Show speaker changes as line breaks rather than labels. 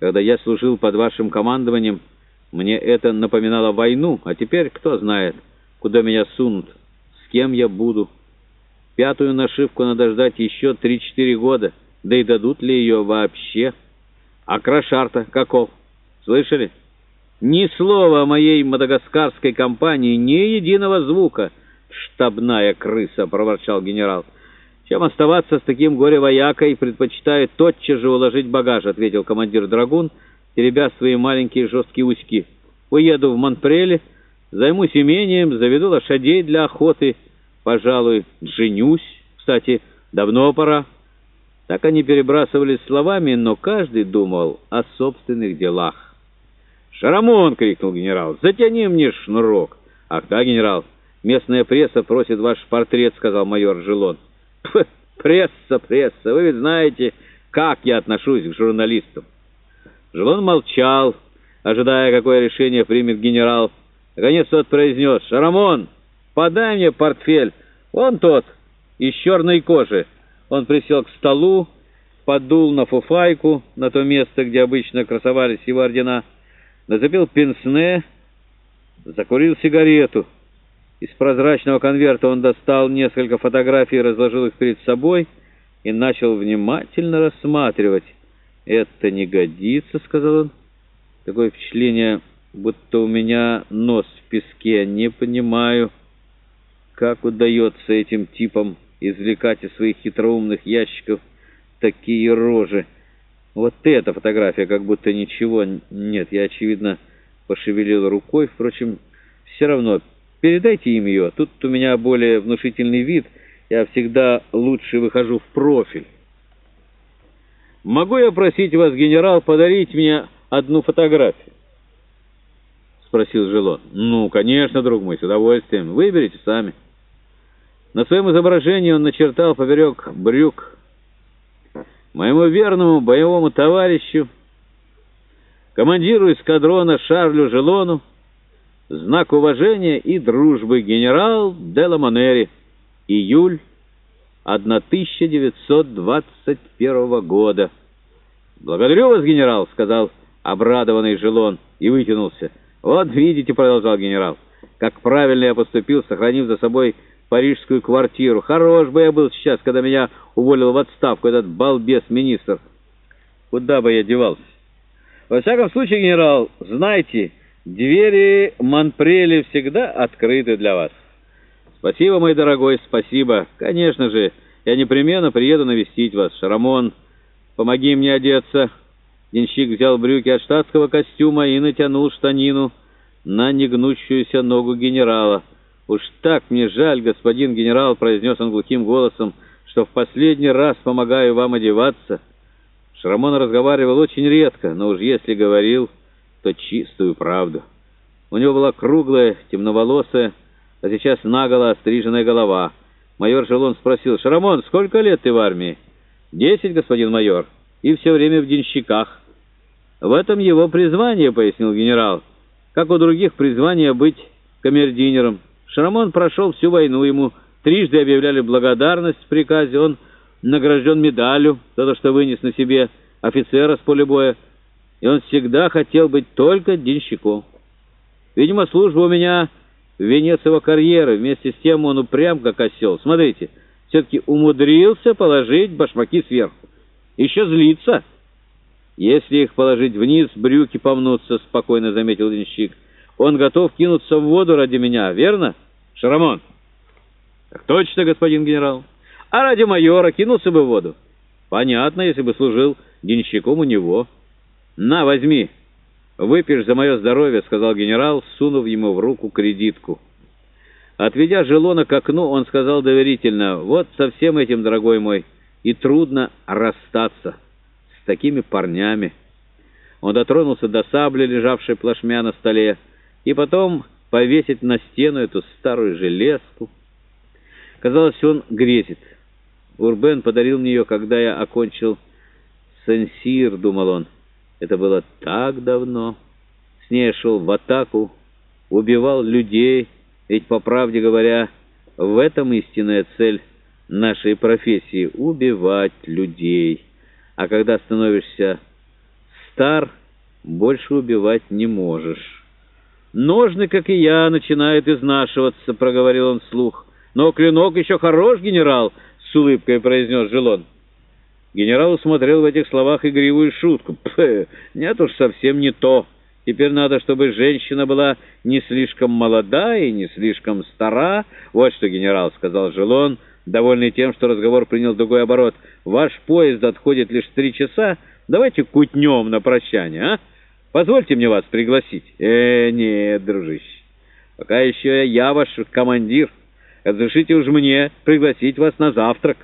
Когда я служил под вашим командованием, мне это напоминало войну, а теперь кто знает, куда меня сунут, с кем я буду. Пятую нашивку надо ждать еще 3-4 года, да и дадут ли ее вообще. А Крашарта каков? Слышали? Ни слова о моей мадагаскарской компании, ни единого звука. «Штабная крыса!» — проворчал генерал. «Чем оставаться с таким горе-воякой, предпочитаю тотчас же уложить багаж», — ответил командир «Драгун», теребя свои маленькие жесткие усики. «Уеду в Монпреле, займусь имением, заведу лошадей для охоты, пожалуй, женюсь. Кстати, давно пора». Так они перебрасывались словами, но каждый думал о собственных делах. «Шарамон!» — крикнул генерал. «Затяни мне шнурок!» «Ах да, генерал, местная пресса просит ваш портрет», — сказал майор Жилон. «Пресса, пресса, вы ведь знаете, как я отношусь к журналистам». Жилон молчал, ожидая, какое решение примет генерал. Наконец тот произнес, «Шарамон, подай мне портфель, вон тот, из черной кожи». Он присел к столу, подул на фуфайку, на то место, где обычно красовались его ордена, нацепил пенсне, закурил сигарету. Из прозрачного конверта он достал несколько фотографий, разложил их перед собой и начал внимательно рассматривать. «Это не годится», — сказал он. «Такое впечатление, будто у меня нос в песке. Не понимаю, как удается этим типам извлекать из своих хитроумных ящиков такие рожи». Вот эта фотография, как будто ничего нет. Я, очевидно, пошевелил рукой. Впрочем, все равно, передайте им ее. Тут у меня более внушительный вид. Я всегда лучше выхожу в профиль. «Могу я просить вас, генерал, подарить мне одну фотографию?» — спросил Жилон. «Ну, конечно, друг мой, с удовольствием. Выберите сами». На своем изображении он начертал поверек брюк моему верному боевому товарищу, командиру эскадрона Шарлю Желону, знак уважения и дружбы генерал де Ламонери, июль 1921 года. «Благодарю вас, генерал», — сказал обрадованный Желон и вытянулся. «Вот видите», — продолжал генерал, — «как правильно я поступил, сохранив за собой парижскую квартиру. Хорош бы я был сейчас, когда меня уволил в отставку этот балбес-министр. Куда бы я девался? Во всяком случае, генерал, знайте, двери Монпрели всегда открыты для вас. Спасибо, мой дорогой, спасибо. Конечно же, я непременно приеду навестить вас. Шарамон, помоги мне одеться. Денщик взял брюки от штатского костюма и натянул штанину на негнущуюся ногу генерала. «Уж так мне жаль, господин генерал», — произнес он глухим голосом, «что в последний раз помогаю вам одеваться». Шрамон разговаривал очень редко, но уж если говорил, то чистую правду. У него была круглая, темноволосая, а сейчас наголо остриженная голова. Майор Желон спросил, «Шарамон, сколько лет ты в армии?» «Десять, господин майор, и все время в денщиках». «В этом его призвание», — пояснил генерал. «Как у других призвание быть камердинером». Шарамон прошел всю войну, ему трижды объявляли благодарность в приказе, он награжден медалью за то, что вынес на себе офицера с поля боя, и он всегда хотел быть только денщиком. Видимо, служба у меня венец его карьеры, вместе с тем он упрям, как осел. Смотрите, все-таки умудрился положить башмаки сверху. Еще злится. Если их положить вниз, брюки помнутся, спокойно заметил денщик. Он готов кинуться в воду ради меня, верно, Шарамон? Так точно, господин генерал. А ради майора кинулся бы в воду? Понятно, если бы служил денщиком у него. На, возьми. Выпьешь за мое здоровье, сказал генерал, сунув ему в руку кредитку. Отведя Желона к окну, он сказал доверительно, «Вот со всем этим, дорогой мой, и трудно расстаться с такими парнями». Он дотронулся до сабли, лежавшей плашмя на столе, и потом повесить на стену эту старую железку. Казалось, он грезит. Урбен подарил мне ее, когда я окончил Сенсир, думал он. Это было так давно. С ней шел в атаку, убивал людей, ведь, по правде говоря, в этом истинная цель нашей профессии — убивать людей. А когда становишься стар, больше убивать не можешь. Ножны, как и я, начинают изнашиваться, — проговорил он вслух. Но клинок еще хорош, генерал, — с улыбкой произнес Желон. Генерал усмотрел в этих словах игривую шутку. Пф, нет уж, совсем не то. Теперь надо, чтобы женщина была не слишком молода и не слишком стара. Вот что, генерал, — сказал Желон, довольный тем, что разговор принял другой оборот. Ваш поезд отходит лишь три часа. Давайте кутнем на прощание, а? Позвольте мне вас пригласить. Э, нет, дружище, пока еще я ваш командир. Разрешите уж мне пригласить вас на завтрак.